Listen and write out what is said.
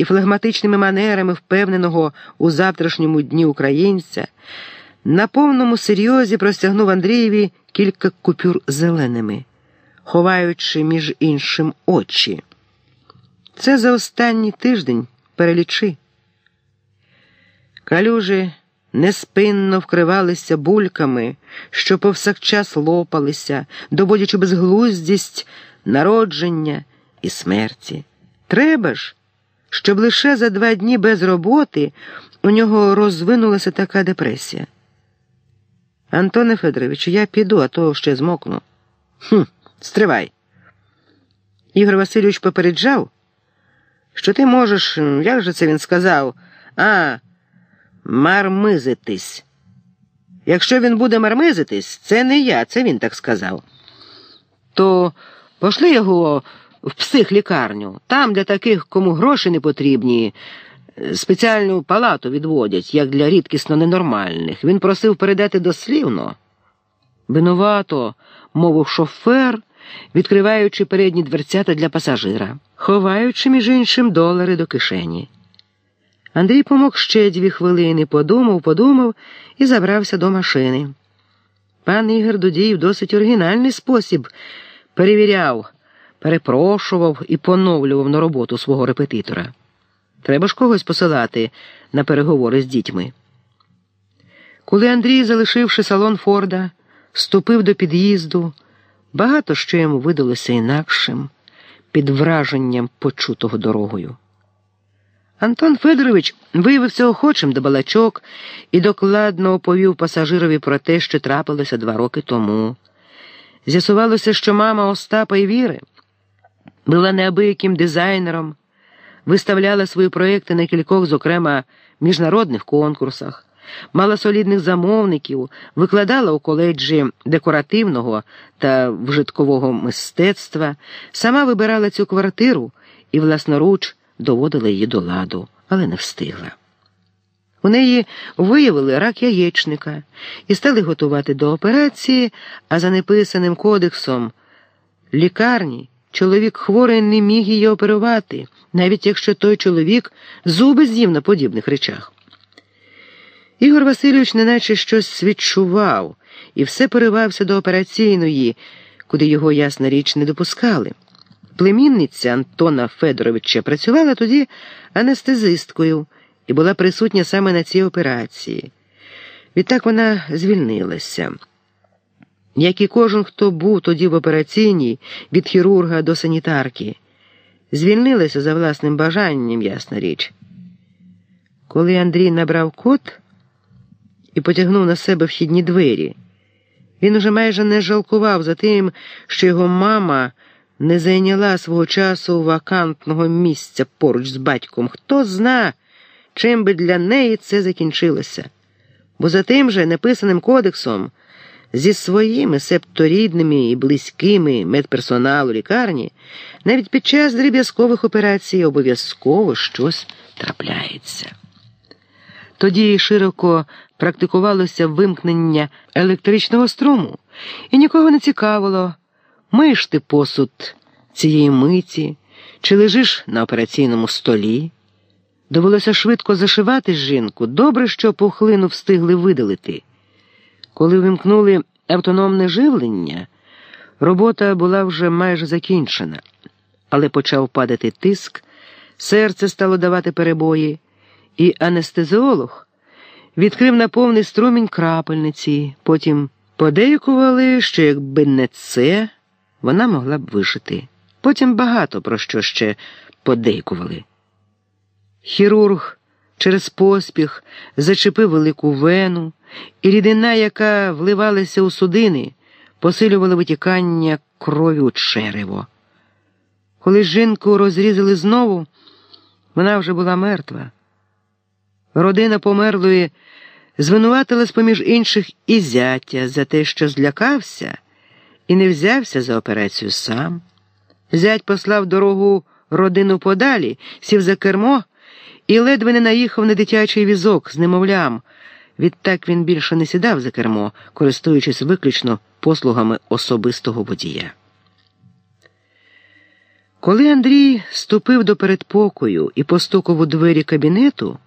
і флегматичними манерами впевненого у завтрашньому дні українця, на повному серйозі простягнув Андрієві кілька купюр зеленими, ховаючи між іншим очі. Це за останній тиждень перелічи. Калюжі неспинно вкривалися бульками, що повсякчас лопалися, доводячи безглуздість народження і смерті. Треба ж, щоб лише за два дні без роботи у нього розвинулася така депресія. Антоне Федоровичу, я піду, а то ще змокну. Хм, стривай. Ігор Васильович попереджав, що ти можеш, як же це він сказав, а, мармизитись. Якщо він буде мармизитись, це не я, це він так сказав. То пошли його в психлікарню, там для таких, кому гроші не потрібні, спеціальну палату відводять, як для рідкісно ненормальних. Він просив передати дослівно. Винувато, мовив шофер, відкриваючи передні дверцята для пасажира, ховаючи, між іншим, долари до кишені. Андрій помог ще дві хвилини, подумав, подумав і забрався до машини. Пан Ігор Дудій в досить оригінальний спосіб перевіряв, перепрошував і поновлював на роботу свого репетитора. Треба ж когось посилати на переговори з дітьми. Коли Андрій, залишивши салон Форда, ступив до під'їзду, багато що йому видалося інакшим під враженням почутого дорогою. Антон Федорович виявився охочим до балачок і докладно оповів пасажирові про те, що трапилося два роки тому. З'ясувалося, що мама Остапа і Віри була неабияким дизайнером, виставляла свої проекти на кількох, зокрема, міжнародних конкурсах, мала солідних замовників, викладала у коледжі декоративного та вжиткового мистецтва, сама вибирала цю квартиру і власноруч доводила її до ладу, але не встигла. У неї виявили рак яєчника і стали готувати до операції, а за неписаним кодексом лікарні чоловік хворий не міг її оперувати, навіть якщо той чоловік зуби з'їв на подібних речах. Ігор Васильович неначе щось відчував і все поривався до операційної, куди його ясна річ не допускали. Племінниця Антона Федоровича працювала тоді анестезисткою і була присутня саме на цій операції. Відтак вона звільнилася. Як і кожен, хто був тоді в операційній, від хірурга до санітарки, звільнилася за власним бажанням, ясна річ. Коли Андрій набрав код і потягнув на себе вхідні двері, він уже майже не жалкував за тим, що його мама не зайняла свого часу вакантного місця поруч з батьком. Хто зна, чим би для неї це закінчилося. Бо за тим же неписаним кодексом зі своїми септорідними і близькими медперсоналу лікарні навіть під час дріб'язкових операцій обов'язково щось трапляється. Тоді широко практикувалося вимкнення електричного струму, і нікого не цікавило, миєш ти посуд цієї миті, чи лежиш на операційному столі. Довелося швидко зашивати жінку, добре, що пухлину встигли видалити. Коли вимкнули автономне живлення, робота була вже майже закінчена, але почав падати тиск, серце стало давати перебої, і анестезіолог відкрив на повний струмінь крапельниці, потім подейкували, що якби не це, вона могла б вижити. Потім багато про що ще подейкували. Хірург через поспіх зачепив велику вену, і рідина, яка вливалася у судини, посилювала витікання крові у черево. Коли жінку розрізали знову, вона вже була мертва. Родина померлої звинуватила з поміж інших і зятя за те, що злякався, і не взявся за операцію сам. Зять послав дорогу родину подалі, сів за кермо і ледве не наїхав на дитячий візок з немовлям. Відтак він більше не сідав за кермо, користуючись виключно послугами особистого водія. Коли Андрій ступив до передпокою і постукав у двері кабінету,